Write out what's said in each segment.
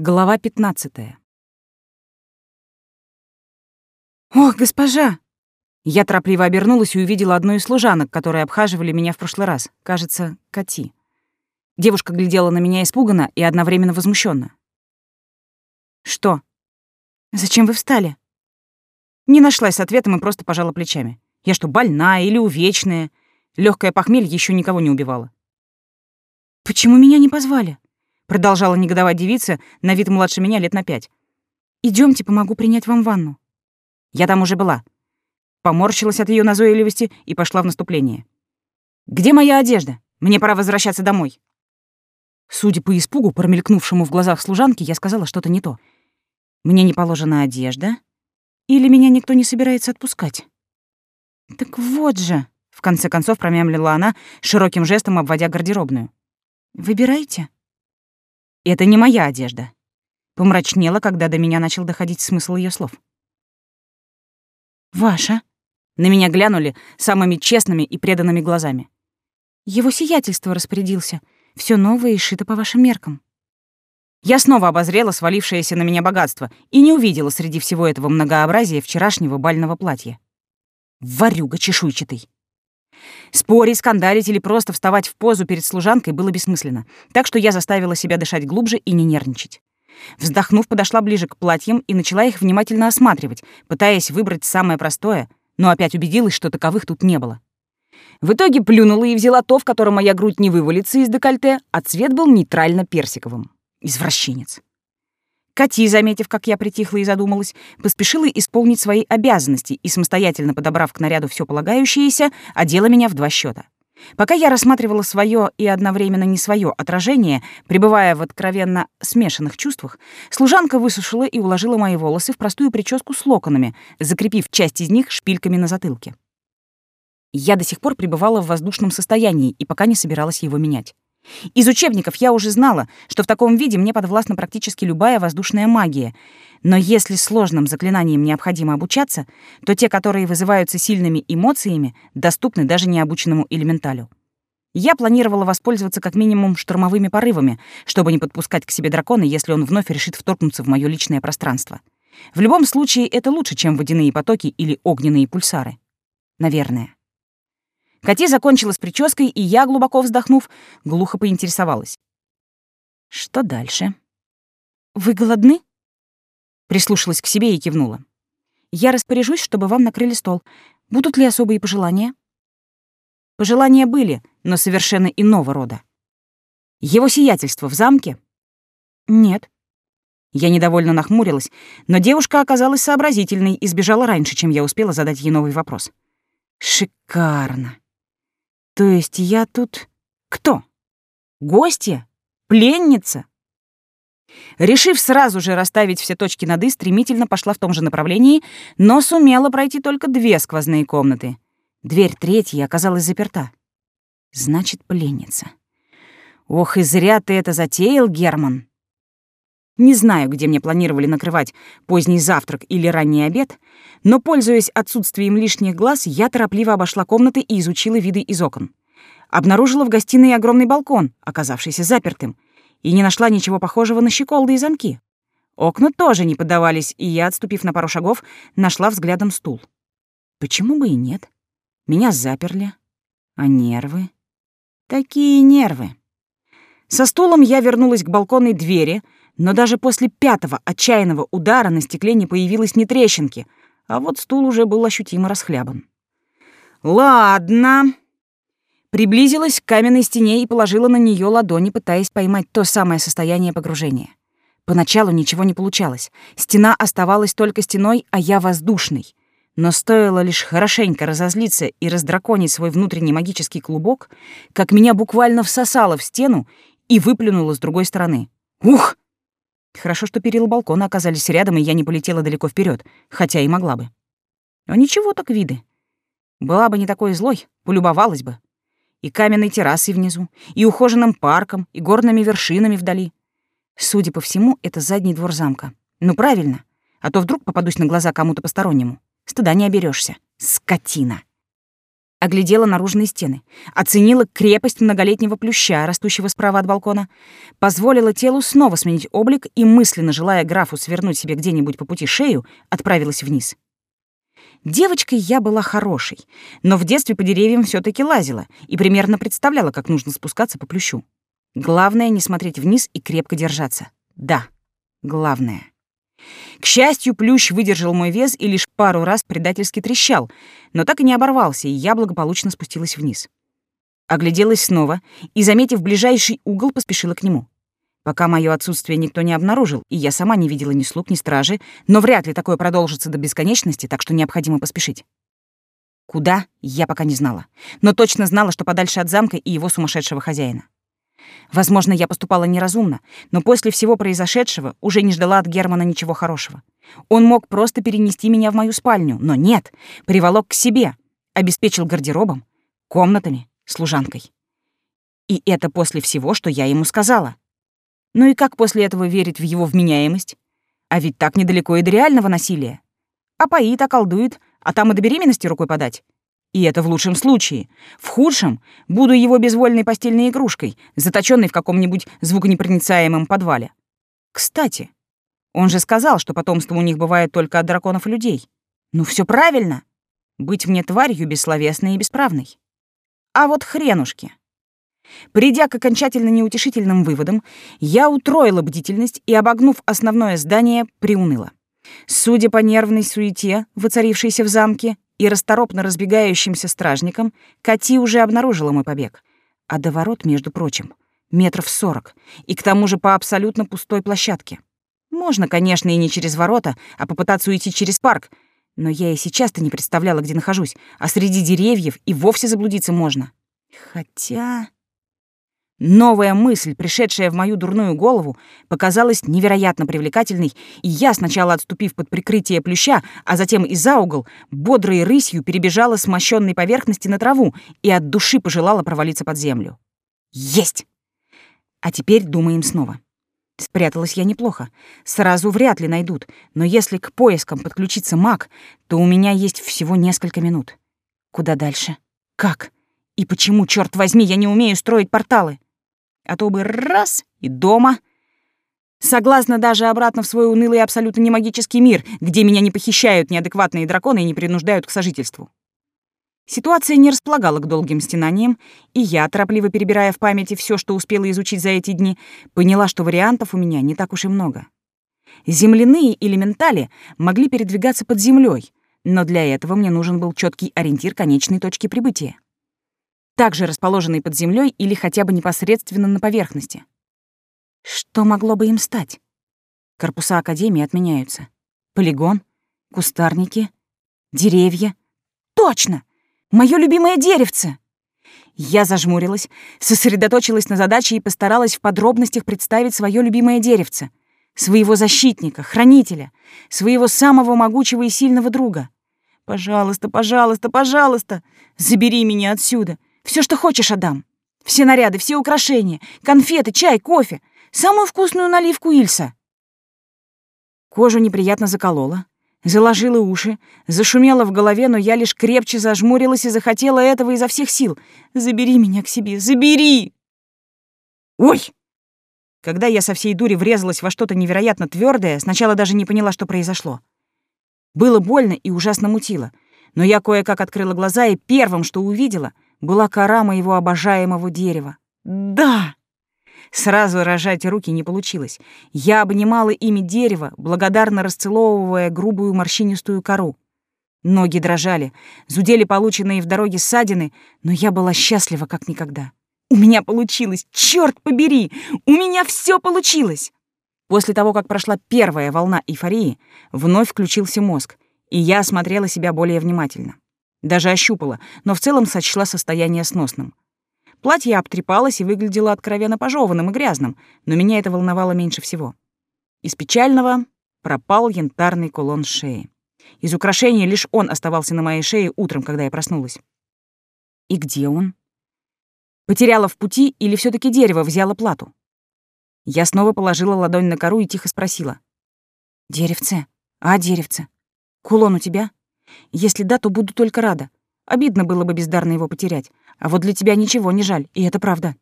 Глава 15. «Ох, госпожа!» Я торопливо обернулась и увидела одну из служанок, которые обхаживали меня в прошлый раз. Кажется, Кати. Девушка глядела на меня испуганно и одновременно возмущенно. «Что? Зачем вы встали?» Не нашлась с ответом и просто пожала плечами. Я что, больна или увечная? Легкое похмелье еще никого не убивало. «Почему меня не позвали?» Продолжала негодовать девица, на вид младше меня лет на пять. Идемте, помогу принять вам ванну. Я там уже была. Поморщилась от ее назойливости и пошла в наступление. «Где моя одежда? Мне пора возвращаться домой». Судя по испугу, промелькнувшему в глазах служанки, я сказала что-то не то. «Мне не положена одежда? Или меня никто не собирается отпускать?» «Так вот же», — в конце концов промямлила она, широким жестом обводя гардеробную. «Выбирайте». Это не моя одежда. Помрачнела, когда до меня начал доходить смысл ее слов. Ваша? На меня глянули самыми честными и преданными глазами. Его сиятельство распорядился. Все новое и шито по вашим меркам. Я снова обозрела свалившееся на меня богатство и не увидела среди всего этого многообразия вчерашнего бального платья. Варюга чешуйчатый. Спорить, скандалить или просто вставать в позу перед служанкой было бессмысленно, так что я заставила себя дышать глубже и не нервничать. Вздохнув, подошла ближе к платьям и начала их внимательно осматривать, пытаясь выбрать самое простое, но опять убедилась, что таковых тут не было. В итоге плюнула и взяла то, в котором моя грудь не вывалится из декольте, а цвет был нейтрально-персиковым. Извращенец. Кати, заметив, как я притихла и задумалась, поспешила исполнить свои обязанности и, самостоятельно подобрав к наряду все полагающееся, одела меня в два счета. Пока я рассматривала свое и одновременно не свое отражение, пребывая в откровенно смешанных чувствах, служанка высушила и уложила мои волосы в простую прическу с локонами, закрепив часть из них шпильками на затылке. Я до сих пор пребывала в воздушном состоянии и пока не собиралась его менять. Из учебников я уже знала, что в таком виде мне подвластна практически любая воздушная магия. Но если сложным заклинаниям необходимо обучаться, то те, которые вызываются сильными эмоциями, доступны даже необученному элементалю. Я планировала воспользоваться как минимум штурмовыми порывами, чтобы не подпускать к себе дракона, если он вновь решит вторгнуться в мое личное пространство. В любом случае, это лучше, чем водяные потоки или огненные пульсары. Наверное. Кати закончила с прической, и я, глубоко вздохнув, глухо поинтересовалась. «Что дальше?» «Вы голодны?» Прислушалась к себе и кивнула. «Я распоряжусь, чтобы вам накрыли стол. Будут ли особые пожелания?» Пожелания были, но совершенно иного рода. «Его сиятельство в замке?» «Нет». Я недовольно нахмурилась, но девушка оказалась сообразительной и сбежала раньше, чем я успела задать ей новый вопрос. «Шикарно!» То есть я тут кто? Гостья? Пленница? Решив сразу же расставить все точки над «и», стремительно пошла в том же направлении, но сумела пройти только две сквозные комнаты. Дверь третьей оказалась заперта. Значит, пленница. Ох, и зря ты это затеял, Герман. Не знаю, где мне планировали накрывать поздний завтрак или ранний обед, но, пользуясь отсутствием лишних глаз, я торопливо обошла комнаты и изучила виды из окон. Обнаружила в гостиной огромный балкон, оказавшийся запертым, и не нашла ничего похожего на щеколды и замки. Окна тоже не поддавались, и я, отступив на пару шагов, нашла взглядом стул. Почему бы и нет? Меня заперли. А нервы? Такие нервы. Со стулом я вернулась к балконной двери, но даже после пятого отчаянного удара на стекле не появилось ни трещинки — а вот стул уже был ощутимо расхлябан. «Ладно». Приблизилась к каменной стене и положила на нее ладони, пытаясь поймать то самое состояние погружения. Поначалу ничего не получалось. Стена оставалась только стеной, а я воздушной. Но стоило лишь хорошенько разозлиться и раздраконить свой внутренний магический клубок, как меня буквально всосало в стену и выплюнуло с другой стороны. «Ух!» Хорошо, что перила балкона оказались рядом, и я не полетела далеко вперед, хотя и могла бы. Но ничего так виды. Была бы не такой злой, полюбовалась бы. И каменной террасой внизу, и ухоженным парком, и горными вершинами вдали. Судя по всему, это задний двор замка. Ну, правильно. А то вдруг попадусь на глаза кому-то постороннему. Стыда не оберешься. Скотина. Оглядела наружные стены, оценила крепость многолетнего плюща, растущего справа от балкона, позволила телу снова сменить облик и, мысленно желая графу свернуть себе где-нибудь по пути шею, отправилась вниз. Девочкой я была хорошей, но в детстве по деревьям все таки лазила и примерно представляла, как нужно спускаться по плющу. Главное — не смотреть вниз и крепко держаться. Да, главное. К счастью, плющ выдержал мой вес и лишь пару раз предательски трещал, но так и не оборвался, и я благополучно спустилась вниз. Огляделась снова и, заметив ближайший угол, поспешила к нему. Пока мое отсутствие никто не обнаружил, и я сама не видела ни слуг, ни стражи, но вряд ли такое продолжится до бесконечности, так что необходимо поспешить. Куда, я пока не знала, но точно знала, что подальше от замка и его сумасшедшего хозяина. Возможно, я поступала неразумно, но после всего произошедшего уже не ждала от Германа ничего хорошего. Он мог просто перенести меня в мою спальню, но нет, приволок к себе, обеспечил гардеробом, комнатами, служанкой. И это после всего, что я ему сказала. Ну и как после этого верить в его вменяемость? А ведь так недалеко и до реального насилия. А поит, околдует, а там и до беременности рукой подать. И это в лучшем случае. В худшем буду его безвольной постельной игрушкой, заточенной в каком-нибудь звуконепроницаемом подвале. Кстати, он же сказал, что потомство у них бывает только от драконов и людей. Ну все правильно. Быть мне тварью бессловесной и бесправной. А вот хренушки. Придя к окончательно неутешительным выводам, я утроила бдительность и, обогнув основное здание, приуныла. Судя по нервной суете, воцарившейся в замке, и расторопно разбегающимся стражникам, Кати уже обнаружила мой побег. А до ворот, между прочим, метров сорок, и к тому же по абсолютно пустой площадке. Можно, конечно, и не через ворота, а попытаться уйти через парк, но я и сейчас-то не представляла, где нахожусь, а среди деревьев и вовсе заблудиться можно. Хотя... Новая мысль, пришедшая в мою дурную голову, показалась невероятно привлекательной, и я, сначала отступив под прикрытие плюща, а затем и за угол, бодрой рысью перебежала с мощенной поверхности на траву и от души пожелала провалиться под землю. Есть! А теперь думаем снова. Спряталась я неплохо. Сразу вряд ли найдут, но если к поискам подключится маг, то у меня есть всего несколько минут. Куда дальше? Как? И почему, черт возьми, я не умею строить порталы? А то бы раз — и дома. Согласна даже обратно в свой унылый абсолютно не магический мир, где меня не похищают неадекватные драконы и не принуждают к сожительству. Ситуация не располагала к долгим стенаниям, и я, торопливо перебирая в памяти все, что успела изучить за эти дни, поняла, что вариантов у меня не так уж и много. Земляные элементали могли передвигаться под землей, но для этого мне нужен был четкий ориентир конечной точки прибытия также расположенный под землей или хотя бы непосредственно на поверхности. Что могло бы им стать? Корпуса Академии отменяются. Полигон, кустарники, деревья. Точно! Моё любимое деревце! Я зажмурилась, сосредоточилась на задаче и постаралась в подробностях представить свое любимое деревце, своего защитника, хранителя, своего самого могучего и сильного друга. Пожалуйста, пожалуйста, пожалуйста, забери меня отсюда. Все, что хочешь, отдам. Все наряды, все украшения, конфеты, чай, кофе. Самую вкусную наливку Ильса. Кожу неприятно заколола, заложила уши, зашумела в голове, но я лишь крепче зажмурилась и захотела этого изо всех сил. «Забери меня к себе, забери!» «Ой!» Когда я со всей дури врезалась во что-то невероятно твердое, сначала даже не поняла, что произошло. Было больно и ужасно мутило, но я кое-как открыла глаза и первым, что увидела — была кора моего обожаемого дерева. Да! Сразу рожать руки не получилось. Я обнимала ими дерево, благодарно расцеловывая грубую морщинистую кору. Ноги дрожали, зудели полученные в дороге ссадины, но я была счастлива как никогда. У меня получилось, черт побери! У меня все получилось! После того, как прошла первая волна эйфории, вновь включился мозг, и я осмотрела себя более внимательно. Даже ощупала, но в целом сочла состояние сносным. Платье обтрепалось и выглядело откровенно пожеванным и грязным, но меня это волновало меньше всего. Из печального пропал янтарный кулон шеи. Из украшения лишь он оставался на моей шее утром, когда я проснулась. И где он? Потеряла в пути или все таки дерево взяло плату? Я снова положила ладонь на кору и тихо спросила. «Деревце? А, деревце? Кулон у тебя?» Если да, то буду только рада. Обидно было бы бездарно его потерять. А вот для тебя ничего не жаль, и это правда.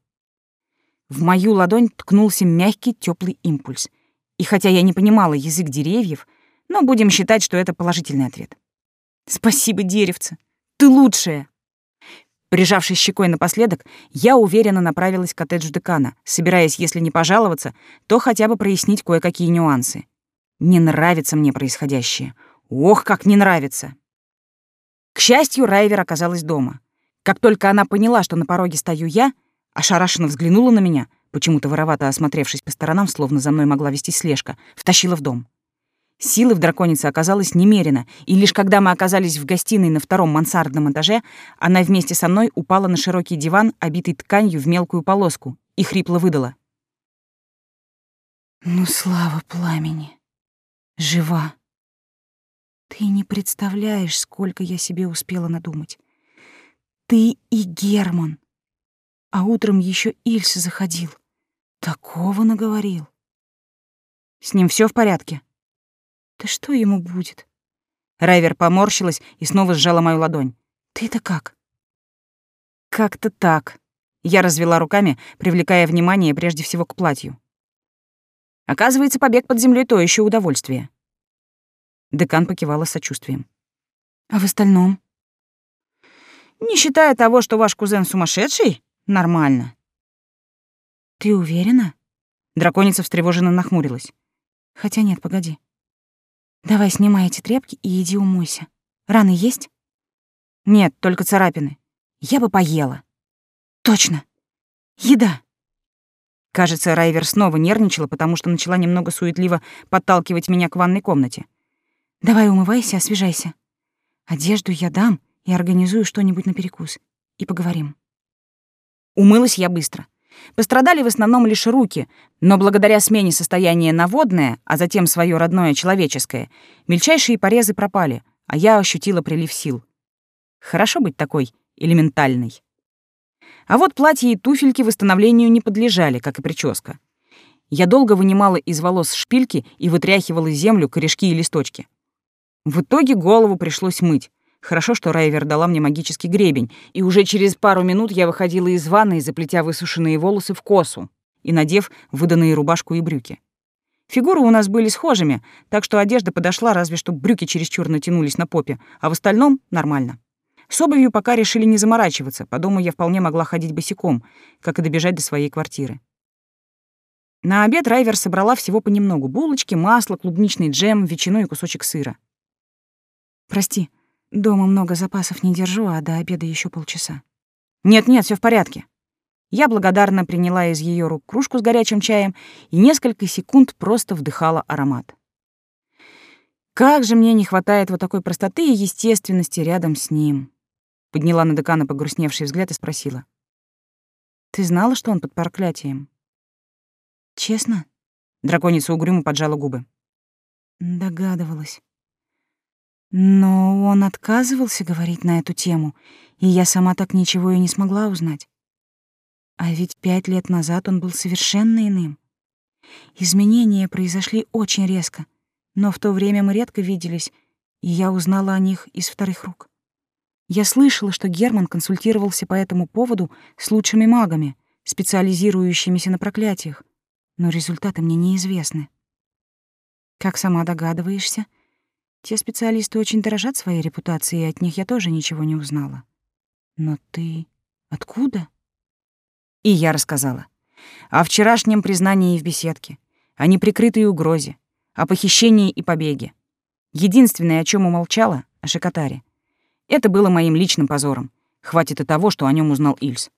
В мою ладонь ткнулся мягкий теплый импульс. И хотя я не понимала язык деревьев, но будем считать, что это положительный ответ. Спасибо, деревце. Ты лучшая. Прижавшись щекой напоследок, я уверенно направилась к коттеджу декана, собираясь, если не пожаловаться, то хотя бы прояснить кое-какие нюансы. Не нравится мне происходящее. Ох, как не нравится. К счастью, Райвер оказалась дома. Как только она поняла, что на пороге стою я, ошарашенно взглянула на меня, почему-то воровато осмотревшись по сторонам, словно за мной могла вести слежка, втащила в дом. Силы в драконице оказалось немерено, и лишь когда мы оказались в гостиной на втором мансардном этаже, она вместе со мной упала на широкий диван, обитый тканью в мелкую полоску, и хрипло выдала. «Ну, слава пламени! Жива! Ты не представляешь, сколько я себе успела надумать. Ты и Герман. А утром еще Ильс заходил. Такого наговорил. С ним все в порядке?» Да что ему будет? Райвер поморщилась и снова сжала мою ладонь. Ты-то как? Как-то так. Я развела руками, привлекая внимание прежде всего к платью. Оказывается, побег под землей то еще удовольствие. Декан покивала сочувствием. А в остальном? Не считая того, что ваш кузен сумасшедший, нормально. Ты уверена? Драконица встревоженно нахмурилась. Хотя нет, погоди. Давай снимай эти тряпки и иди умойся. Раны есть? Нет, только царапины. Я бы поела. Точно. Еда. Кажется, Райвер снова нервничала, потому что начала немного суетливо подталкивать меня к ванной комнате. Давай умывайся, освежайся. Одежду я дам и организую что-нибудь на перекус. И поговорим. Умылась я быстро. Пострадали в основном лишь руки, но благодаря смене состояния на водное, а затем свое родное человеческое, мельчайшие порезы пропали, а я ощутила прилив сил. Хорошо быть такой элементальной. А вот платье и туфельки восстановлению не подлежали, как и прическа. Я долго вынимала из волос шпильки и вытряхивала землю, корешки и листочки. В итоге голову пришлось мыть, Хорошо, что Райвер дала мне магический гребень, и уже через пару минут я выходила из ванной, заплетя высушенные волосы в косу и надев выданные рубашку и брюки. Фигуры у нас были схожими, так что одежда подошла, разве что брюки чересчур натянулись на попе, а в остальном — нормально. С обувью пока решили не заморачиваться, по дому я вполне могла ходить босиком, как и добежать до своей квартиры. На обед Райвер собрала всего понемногу — булочки, масло, клубничный джем, ветчину и кусочек сыра. «Прости, Дома много запасов не держу, а до обеда еще полчаса. Нет-нет, все в порядке. Я благодарно приняла из ее рук кружку с горячим чаем и несколько секунд просто вдыхала аромат. Как же мне не хватает вот такой простоты и естественности рядом с ним. Подняла на декана погрустневший взгляд и спросила. Ты знала, что он под проклятием? Честно? Драконица угрюмо поджала губы. Догадывалась. Но он отказывался говорить на эту тему, и я сама так ничего и не смогла узнать. А ведь пять лет назад он был совершенно иным. Изменения произошли очень резко, но в то время мы редко виделись, и я узнала о них из вторых рук. Я слышала, что Герман консультировался по этому поводу с лучшими магами, специализирующимися на проклятиях, но результаты мне неизвестны. Как сама догадываешься, те специалисты очень дорожат своей репутацией, и от них я тоже ничего не узнала. Но ты откуда? И я рассказала. О вчерашнем признании в беседке, о неприкрытой угрозе, о похищении и побеге. Единственное, о чем умолчала, о Шикотаре. Это было моим личным позором. Хватит и того, что о нем узнал Ильс.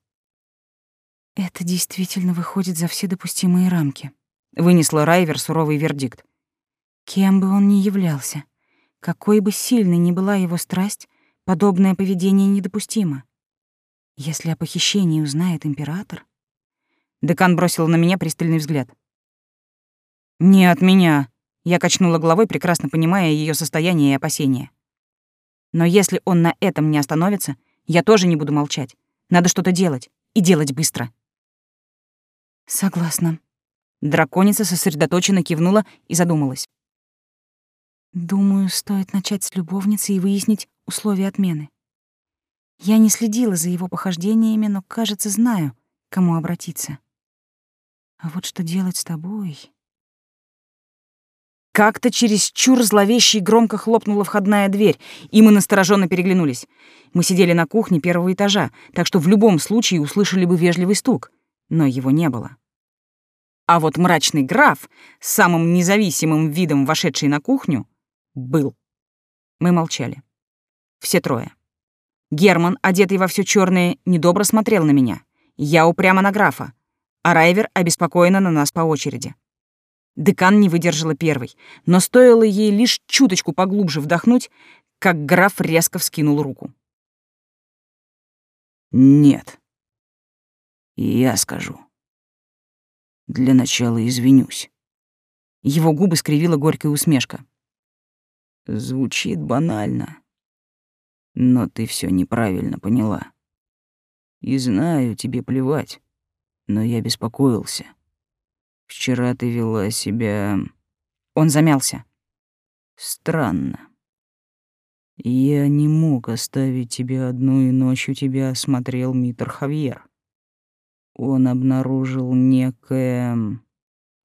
Это действительно выходит за все допустимые рамки. Вынесла Райвер суровый вердикт. Кем бы он ни являлся, какой бы сильной ни была его страсть, подобное поведение недопустимо. Если о похищении узнает император... Декан бросил на меня пристальный взгляд. «Не от меня», — я качнула головой, прекрасно понимая ее состояние и опасения. «Но если он на этом не остановится, я тоже не буду молчать. Надо что-то делать, и делать быстро». «Согласна». Драконица сосредоточенно кивнула и задумалась. Думаю, стоит начать с любовницы и выяснить условия отмены. Я не следила за его похождениями, но, кажется, знаю, к кому обратиться. А вот что делать с тобой? Как-то через чур зловеще и громко хлопнула входная дверь, и мы настороженно переглянулись. Мы сидели на кухне первого этажа, так что в любом случае услышали бы вежливый стук, но его не было. А вот мрачный граф, с самым независимым видом вошедший на кухню, был. Мы молчали. Все трое. Герман, одетый во все черное, недобро смотрел на меня. Я упрямо на графа, а Райвер обеспокоенно на нас по очереди. Декан не выдержала первой, но стоило ей лишь чуточку поглубже вдохнуть, как граф резко вскинул руку. «Нет. Я скажу. Для начала извинюсь». Его губы скривила горькая усмешка. Звучит банально. Но ты все неправильно поняла. И знаю, тебе плевать. Но я беспокоился. Вчера ты вела себя... Он замялся. Странно. Я не мог оставить тебя одну, и ночью тебя осмотрел Митр Хавьер. Он обнаружил некое...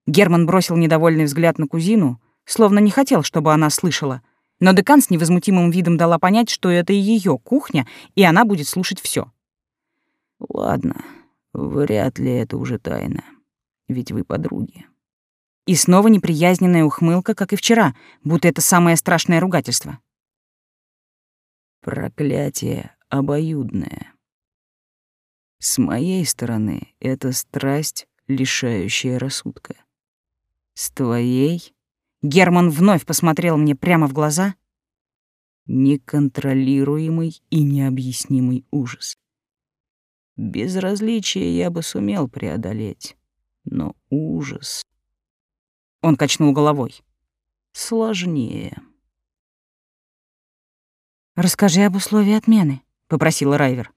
Герман бросил недовольный взгляд на кузину, словно не хотел, чтобы она слышала — но декан с невозмутимым видом дала понять, что это ее кухня, и она будет слушать все. Ладно, вряд ли это уже тайна, ведь вы подруги. И снова неприязненная ухмылка, как и вчера, будто это самое страшное ругательство. Проклятие обоюдное. С моей стороны это страсть, лишающая рассудка. С твоей Герман вновь посмотрел мне прямо в глаза. Неконтролируемый и необъяснимый ужас. Безразличие я бы сумел преодолеть, но ужас... Он качнул головой. Сложнее. «Расскажи об условии отмены», — попросила Райвер.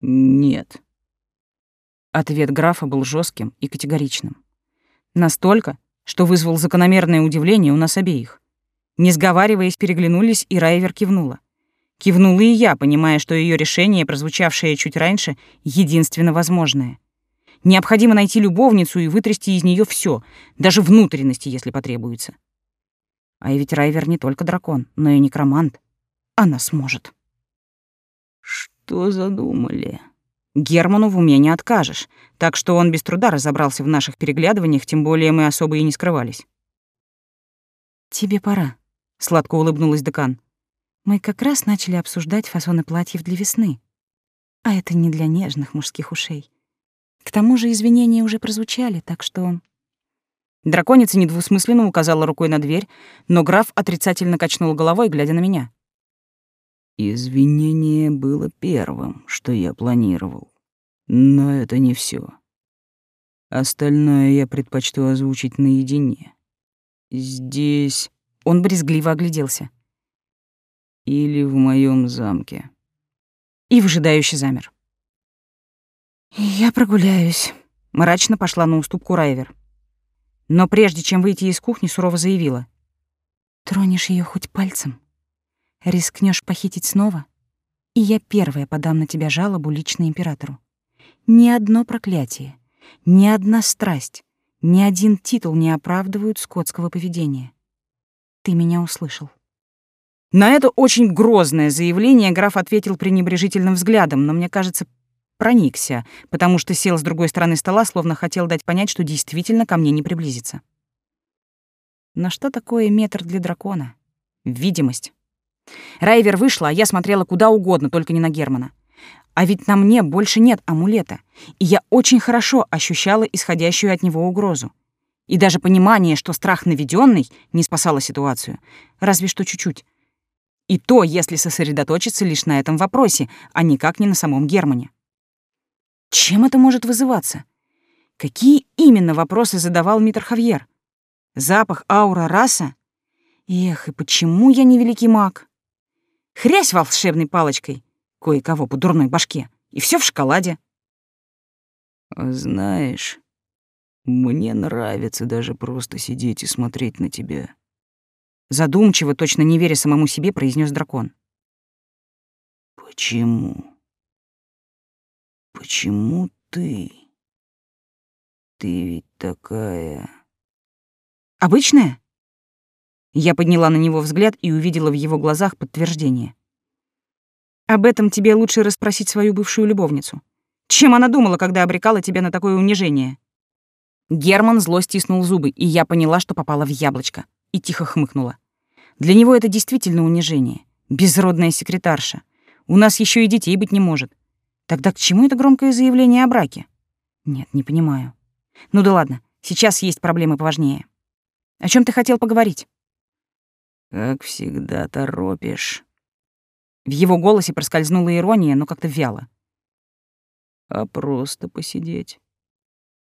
«Нет». Ответ графа был жестким и категоричным. Настолько, что вызвал закономерное удивление у нас обеих. Не сговариваясь, переглянулись, и Райвер кивнула. Кивнула и я, понимая, что ее решение, прозвучавшее чуть раньше, единственно возможное. Необходимо найти любовницу и вытрясти из нее все, даже внутренности, если потребуется. А ведь Райвер не только дракон, но и некромант. Она сможет. «Что задумали?» Герману в уме не откажешь, так что он без труда разобрался в наших переглядываниях, тем более мы особо и не скрывались. «Тебе пора», — сладко улыбнулась декан. «Мы как раз начали обсуждать фасоны платьев для весны. А это не для нежных мужских ушей. К тому же извинения уже прозвучали, так что...» Драконица недвусмысленно указала рукой на дверь, но граф отрицательно качнул головой, глядя на меня. Извинение было первым, что я планировал. Но это не все. Остальное я предпочту озвучить наедине. Здесь... Он брезгливо огляделся. Или в моем замке. И выжидающе замер. «Я прогуляюсь», — мрачно пошла на уступку Райвер. Но прежде чем выйти из кухни, сурово заявила. «Тронешь ее хоть пальцем, Рискнешь похитить снова, и я первая подам на тебя жалобу лично императору. Ни одно проклятие, ни одна страсть, ни один титул не оправдывают скотского поведения. Ты меня услышал. На это очень грозное заявление граф ответил пренебрежительным взглядом, но мне кажется, проникся, потому что сел с другой стороны стола, словно хотел дать понять, что действительно ко мне не приблизится. На что такое метр для дракона? Видимость. Райвер вышла, а я смотрела куда угодно, только не на Германа. А ведь на мне больше нет амулета, и я очень хорошо ощущала исходящую от него угрозу. И даже понимание, что страх наведенный, не спасало ситуацию, разве что чуть-чуть. И то, если сосредоточиться лишь на этом вопросе, а никак не на самом Германе. Чем это может вызываться? Какие именно вопросы задавал Митр Хавьер? Запах, аура, раса? Эх, и почему я не великий маг? Хрясь волшебной палочкой, кое-кого по дурной башке, и все в шоколаде. Знаешь, мне нравится даже просто сидеть и смотреть на тебя. Задумчиво, точно не веря самому себе, произнес дракон. Почему? Почему ты? Ты ведь такая... Обычная? Я подняла на него взгляд и увидела в его глазах подтверждение. Об этом тебе лучше расспросить свою бывшую любовницу. Чем она думала, когда обрекала тебя на такое унижение? Герман зло стиснул зубы, и я поняла, что попала в яблочко, и тихо хмыкнула. Для него это действительно унижение. Безродная секретарша. У нас еще и детей быть не может. Тогда к чему это громкое заявление о браке? Нет, не понимаю. Ну да ладно, сейчас есть проблемы поважнее. О чем ты хотел поговорить? Как всегда торопишь. В его голосе проскользнула ирония, но как-то вяло. А просто посидеть.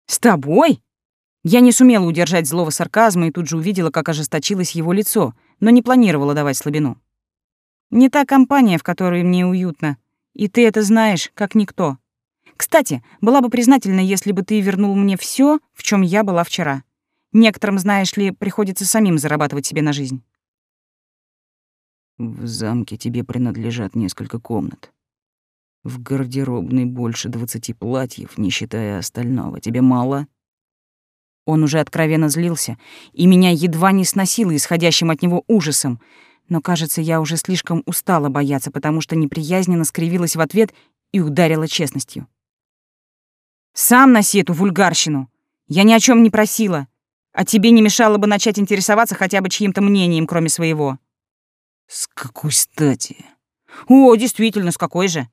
С тобой? Я не сумела удержать злого сарказма и тут же увидела, как ожесточилось его лицо, но не планировала давать слабину. Не та компания, в которой мне уютно, и ты это знаешь, как никто. Кстати, была бы признательна, если бы ты вернул мне все, в чем я была вчера. Некоторым, знаешь ли, приходится самим зарабатывать себе на жизнь. В замке тебе принадлежат несколько комнат. В гардеробной больше двадцати платьев, не считая остального. Тебе мало? Он уже откровенно злился, и меня едва не сносило исходящим от него ужасом. Но, кажется, я уже слишком устала бояться, потому что неприязненно скривилась в ответ и ударила честностью. «Сам носи эту вульгарщину. Я ни о чем не просила. А тебе не мешало бы начать интересоваться хотя бы чьим-то мнением, кроме своего». С какой стати? О, действительно, с какой же?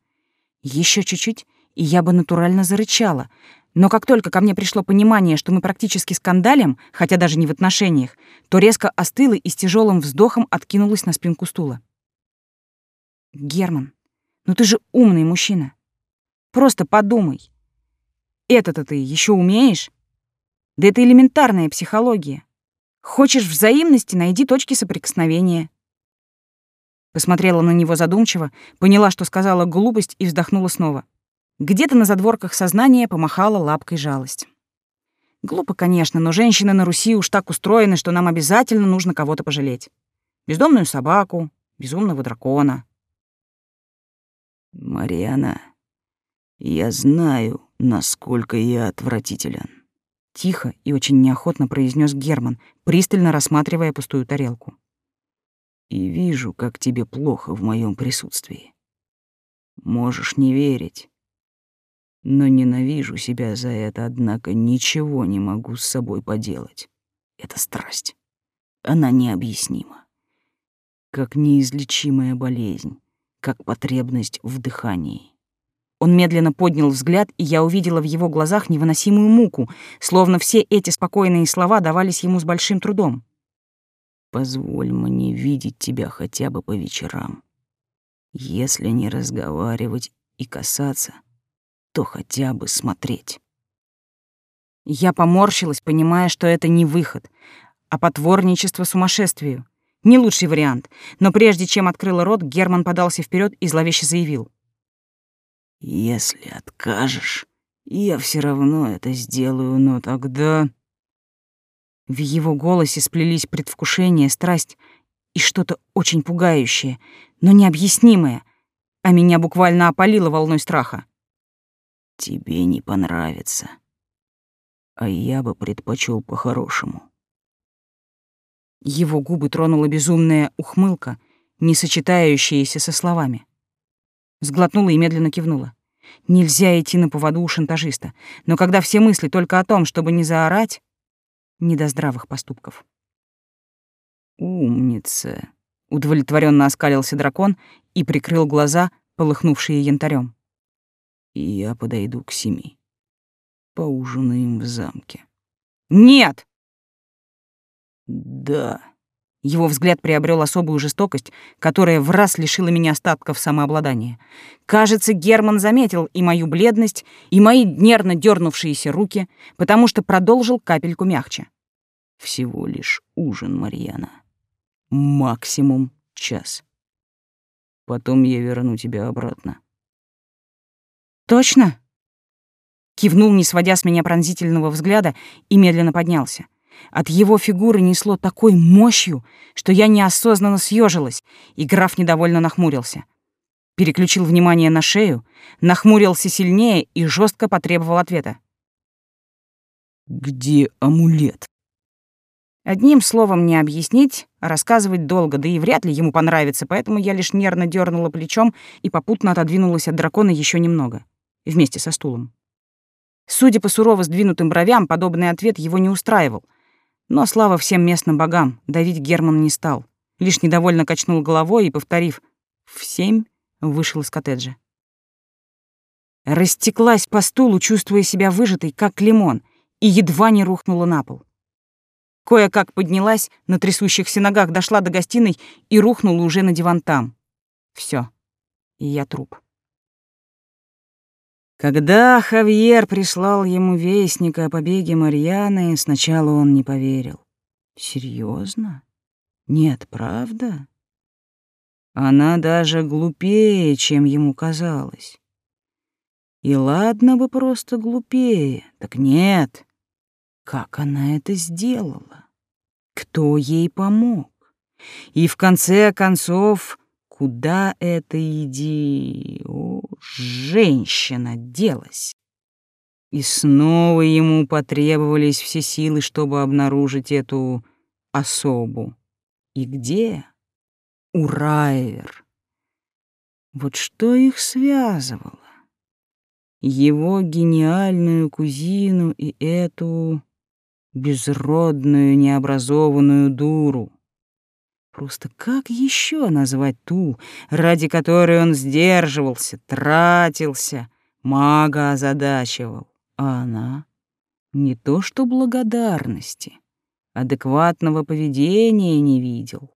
Еще чуть-чуть, и я бы натурально зарычала. Но как только ко мне пришло понимание, что мы практически скандалим, хотя даже не в отношениях, то резко остыла и с тяжелым вздохом откинулась на спинку стула. Герман, ну ты же умный мужчина. Просто подумай. Это-то ты еще умеешь? Да это элементарная психология. Хочешь взаимности, найди точки соприкосновения. Посмотрела на него задумчиво, поняла, что сказала глупость и вздохнула снова. Где-то на задворках сознания помахала лапкой жалость. Глупо, конечно, но женщины на Руси уж так устроены, что нам обязательно нужно кого-то пожалеть. Бездомную собаку, безумного дракона. Марьяна, я знаю, насколько я отвратителен. Тихо и очень неохотно произнес Герман, пристально рассматривая пустую тарелку и вижу, как тебе плохо в моем присутствии. Можешь не верить, но ненавижу себя за это, однако ничего не могу с собой поделать. Это страсть. Она необъяснима. Как неизлечимая болезнь, как потребность в дыхании. Он медленно поднял взгляд, и я увидела в его глазах невыносимую муку, словно все эти спокойные слова давались ему с большим трудом. Позволь мне видеть тебя хотя бы по вечерам. Если не разговаривать и касаться, то хотя бы смотреть. Я поморщилась, понимая, что это не выход, а потворничество сумасшествию. Не лучший вариант, но прежде чем открыла рот, Герман подался вперед и зловеще заявил. «Если откажешь, я все равно это сделаю, но тогда...» В его голосе сплелись предвкушение, страсть и что-то очень пугающее, но необъяснимое, а меня буквально опалило волной страха. «Тебе не понравится, а я бы предпочел по-хорошему». Его губы тронула безумная ухмылка, не сочетающаяся со словами. Сглотнула и медленно кивнула. Нельзя идти на поводу у шантажиста, но когда все мысли только о том, чтобы не заорать, не до здравых поступков. «Умница!» — удовлетворенно оскалился дракон и прикрыл глаза, полыхнувшие янтарем. «Я подойду к семи. Поужинаем в замке». «Нет!» «Да». Его взгляд приобрел особую жестокость, которая в раз лишила меня остатков самообладания. Кажется, Герман заметил и мою бледность, и мои нервно дернувшиеся руки, потому что продолжил капельку мягче. Всего лишь ужин, Марьяна. Максимум час. Потом я верну тебя обратно. Точно? Кивнул, не сводя с меня пронзительного взгляда, и медленно поднялся. От его фигуры несло такой мощью, что я неосознанно съежилась, и граф недовольно нахмурился. Переключил внимание на шею, нахмурился сильнее и жестко потребовал ответа. «Где амулет?» Одним словом не объяснить, а рассказывать долго, да и вряд ли ему понравится, поэтому я лишь нервно дернула плечом и попутно отодвинулась от дракона еще немного, вместе со стулом. Судя по сурово сдвинутым бровям, подобный ответ его не устраивал. Но слава всем местным богам, давить Герман не стал. Лишь недовольно качнул головой и, повторив «в семь», вышел из коттеджа. Растеклась по стулу, чувствуя себя выжатой, как лимон, и едва не рухнула на пол. Кое-как поднялась, на трясущихся ногах дошла до гостиной и рухнула уже на диван там. Все, и я труп. Когда Хавьер прислал ему вестника о побеге Марьяны, сначала он не поверил. Серьезно? Нет, правда? Она даже глупее, чем ему казалось. И ладно бы просто глупее, так нет. Как она это сделала? Кто ей помог? И в конце концов, куда эта иди... О, женщина делась? И снова ему потребовались все силы, чтобы обнаружить эту особу. И где? У Райвер. Вот что их связывало? Его гениальную кузину и эту безродную, необразованную дуру. Просто как еще назвать ту, ради которой он сдерживался, тратился, мага озадачивал, а она не то что благодарности, адекватного поведения не видел.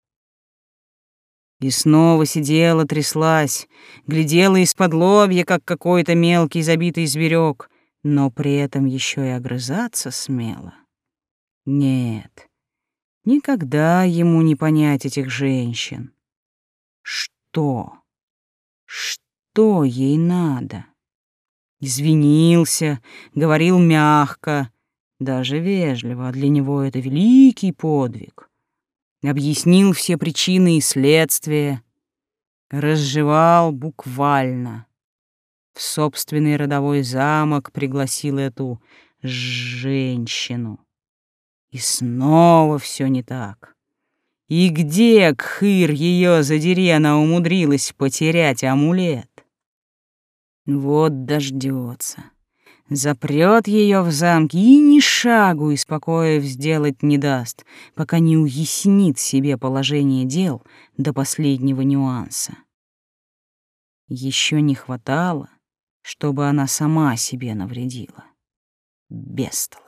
И снова сидела, тряслась, глядела из-под лобья, как какой-то мелкий забитый зверек, но при этом еще и огрызаться смела. Нет, никогда ему не понять этих женщин. Что? Что ей надо? Извинился, говорил мягко, даже вежливо, а для него это великий подвиг. Объяснил все причины и следствия, разжевал буквально. В собственный родовой замок пригласил эту женщину. И снова все не так. И где, Кхыр, ее задери, она умудрилась потерять амулет? Вот дождется, Запрет ее в замке и ни шагу из покоев сделать не даст, пока не уяснит себе положение дел до последнего нюанса. Еще не хватало, чтобы она сама себе навредила. Бестол.